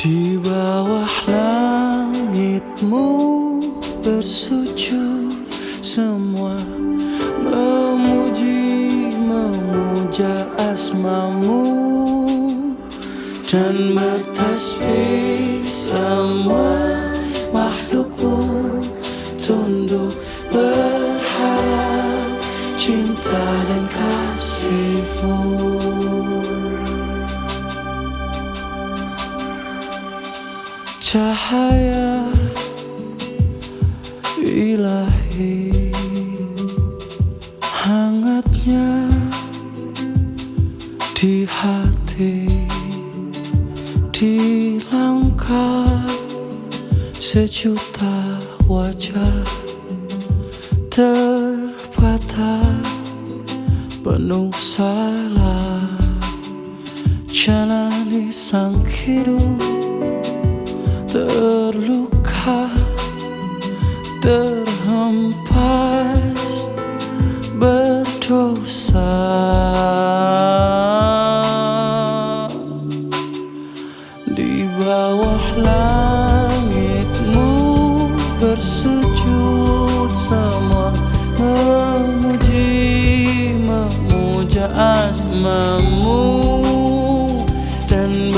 Di bawah langitmu bersujud semua Memuji, memuja asmamu Dan bertasbih. Semua makhlukmu Tunduk Cahaya ilahi. Hangatnya di hati Di langkah sejuta wajah Terpatah penuh salah. Jalani sang hidup terluka terhempas berdosa. Di bawah langitmu bersujud semua memuji memuja asmamu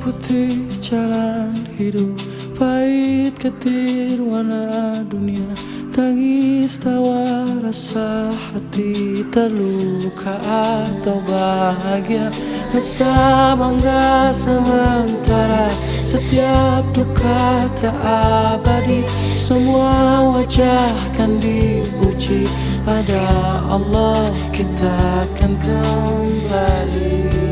putih jalan hidup Pahit ketir warna dunia. Tangis tawa rasa hati Terluka atau bahagia. Rasa bangga sementara Setiap duka tak abadi. Semua wajah kan diuji Pada Allah kita akan kembali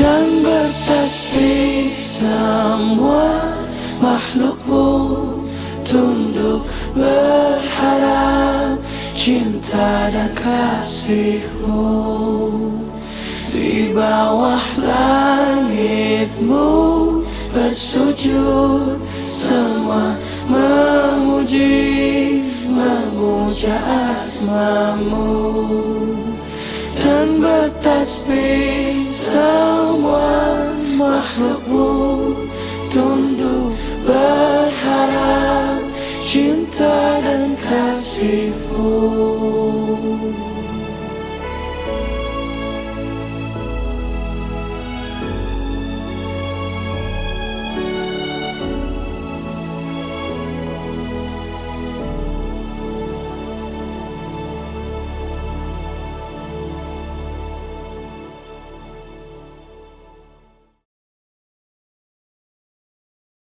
dan bertasbih semua makhlukmu tunduk berharap cinta dan kasihmu. Di bawah langitmu bersujud semua memuji memuja asmamu. Dan bertasbih semua makhlukmu berharap cinta dan kasihmu